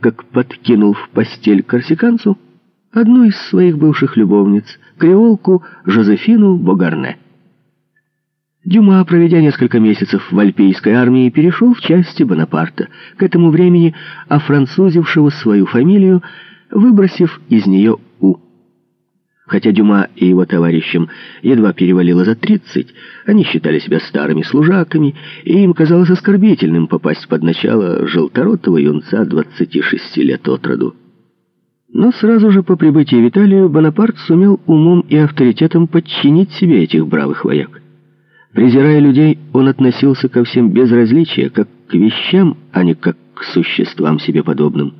как подкинул в постель корсиканцу одну из своих бывших любовниц, креолку Жозефину Богарне. Дюма, проведя несколько месяцев в альпийской армии, перешел в части Бонапарта, к этому времени офранцузившего свою фамилию, выбросив из нее. Хотя Дюма и его товарищам едва перевалило за тридцать, они считали себя старыми служаками, и им казалось оскорбительным попасть под начало желторотого юнца 26 лет от роду. Но сразу же по прибытии в Италию Бонапарт сумел умом и авторитетом подчинить себе этих бравых вояк. Презирая людей, он относился ко всем без различия, как к вещам, а не как к существам себе подобным.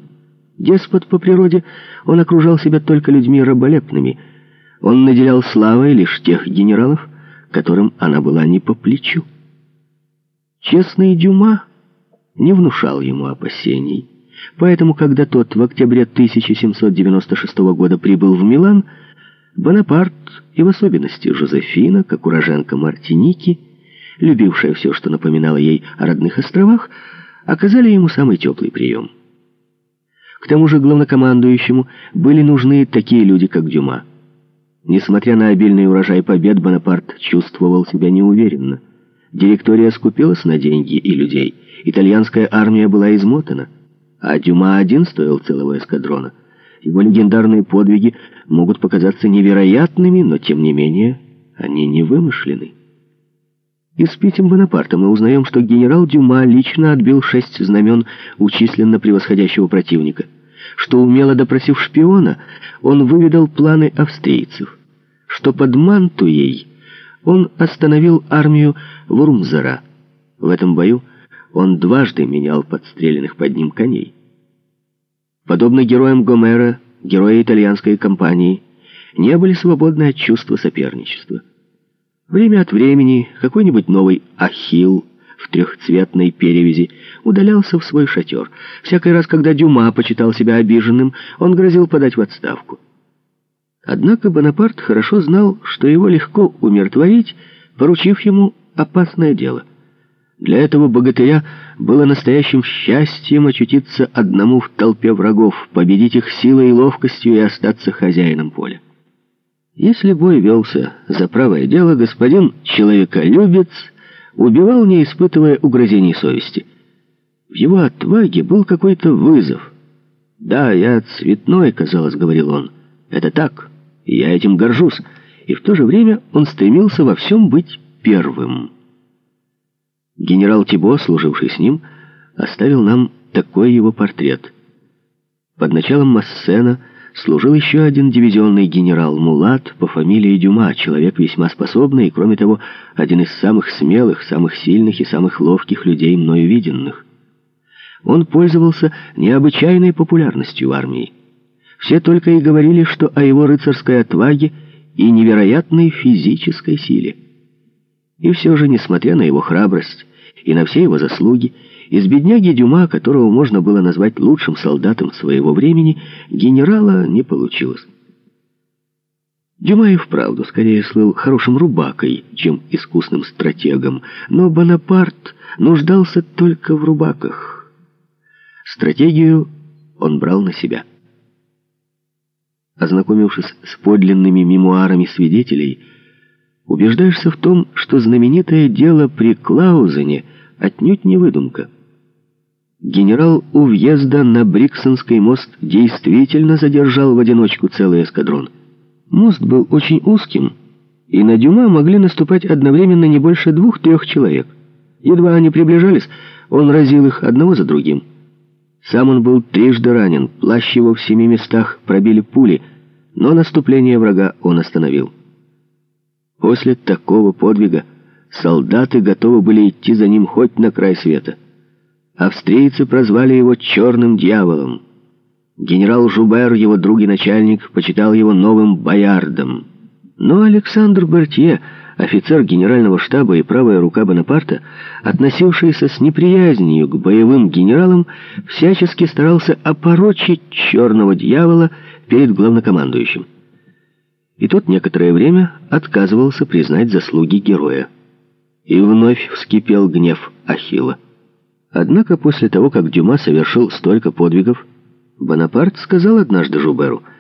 Деспот по природе, он окружал себя только людьми раболепными. Он наделял славой лишь тех генералов, которым она была не по плечу. Честный Дюма не внушал ему опасений. Поэтому, когда тот в октябре 1796 года прибыл в Милан, Бонапарт, и в особенности Жозефина, как уроженка Мартиники, любившая все, что напоминало ей о родных островах, оказали ему самый теплый прием. К тому же главнокомандующему были нужны такие люди, как Дюма. Несмотря на обильный урожай побед, Бонапарт чувствовал себя неуверенно. Директория скупилась на деньги и людей. Итальянская армия была измотана, а Дюма один стоил целого эскадрона — его легендарные подвиги могут показаться невероятными, но тем не менее они не вымышлены. Из писем Бонапарта мы узнаем, что генерал Дюма лично отбил шесть знамен у численно превосходящего противника, что, умело допросив шпиона, он выведал планы австрийцев, что под Мантуей он остановил армию Вурмзара. В этом бою он дважды менял подстреленных под ним коней. Подобно героям Гомера, герои итальянской компании не были свободны от чувства соперничества. Время от времени какой-нибудь новый Ахилл в трехцветной перевязи удалялся в свой шатер. Всякий раз, когда Дюма почитал себя обиженным, он грозил подать в отставку. Однако Бонапарт хорошо знал, что его легко умиротворить, поручив ему опасное дело — для этого богатыря было настоящим счастьем очутиться одному в толпе врагов, победить их силой и ловкостью и остаться хозяином поля. Если бой велся за правое дело, господин человеколюбец убивал, не испытывая угрозений совести. В его отваге был какой-то вызов. «Да, я цветной», — казалось, говорил он. «Это так, я этим горжусь». И в то же время он стремился во всем быть первым. Генерал Тибо, служивший с ним, оставил нам такой его портрет. Под началом Массена служил еще один дивизионный генерал Мулат по фамилии Дюма, человек весьма способный и, кроме того, один из самых смелых, самых сильных и самых ловких людей, мною виденных. Он пользовался необычайной популярностью в армии. Все только и говорили, что о его рыцарской отваге и невероятной физической силе. И все же, несмотря на его храбрость и на все его заслуги, из бедняги Дюма, которого можно было назвать лучшим солдатом своего времени, генерала не получилось. Дюма и вправду скорее слыл хорошим рубакой, чем искусным стратегом, но Бонапарт нуждался только в рубаках. Стратегию он брал на себя. Ознакомившись с подлинными мемуарами свидетелей, убеждаешься в том, что знаменитое дело при Клаузене отнюдь не выдумка. Генерал у въезда на Бриксонский мост действительно задержал в одиночку целый эскадрон. Мост был очень узким, и на Дюма могли наступать одновременно не больше двух-трех человек. Едва они приближались, он разил их одного за другим. Сам он был трижды ранен, плащ его в семи местах пробили пули, но наступление врага он остановил. После такого подвига солдаты готовы были идти за ним хоть на край света. Австрийцы прозвали его «черным дьяволом». Генерал Жубер, его друг и начальник, почитал его новым боярдом. Но Александр Бертье, офицер генерального штаба и правая рука Бонапарта, относившийся с неприязнью к боевым генералам, всячески старался опорочить черного дьявола перед главнокомандующим и тот некоторое время отказывался признать заслуги героя. И вновь вскипел гнев Ахилла. Однако после того, как Дюма совершил столько подвигов, Бонапарт сказал однажды Жуберу —